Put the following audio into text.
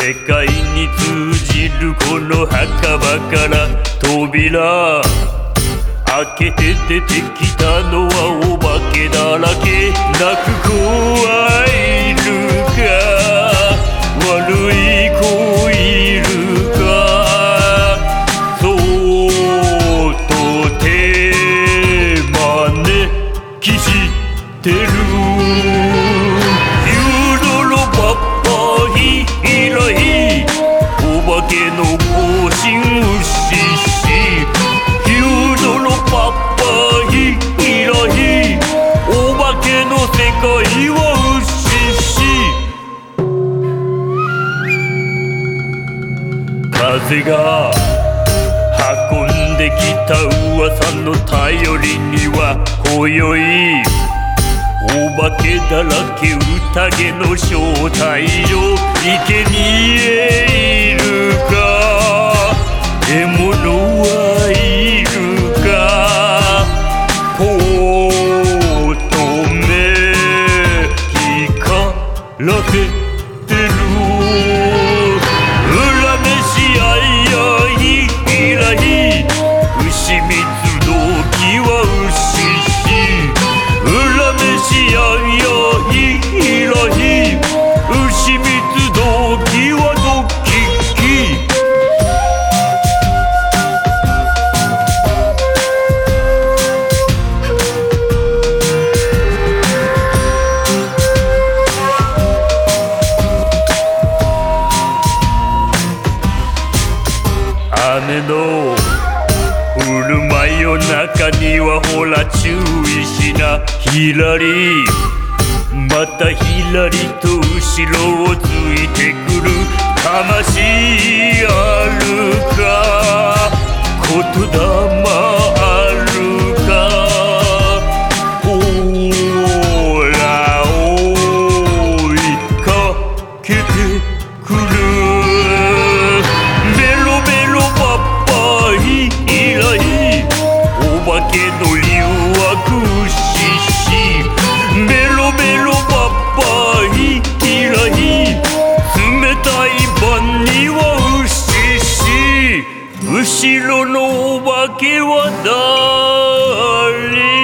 世界に通じるこの墓場から扉開けて出てきたのはお化けだらけ。泣く子はいるか悪い子いるか。そっと手招きしてる風が運んできた噂の頼りには今宵お化けだらけ宴の正体よ池にいるか獲物はいるかポートメ光らせてる裏飯あいやいいらい牛蜜の木はドキキ。雨の降る真夜中にはほら注意しな。ひらりまたひらりと後ろをついてくる。魂あるか？言霊の誘惑ししベロベロパッパイキライ冷たい晩にはうしし後ろのお化けは誰？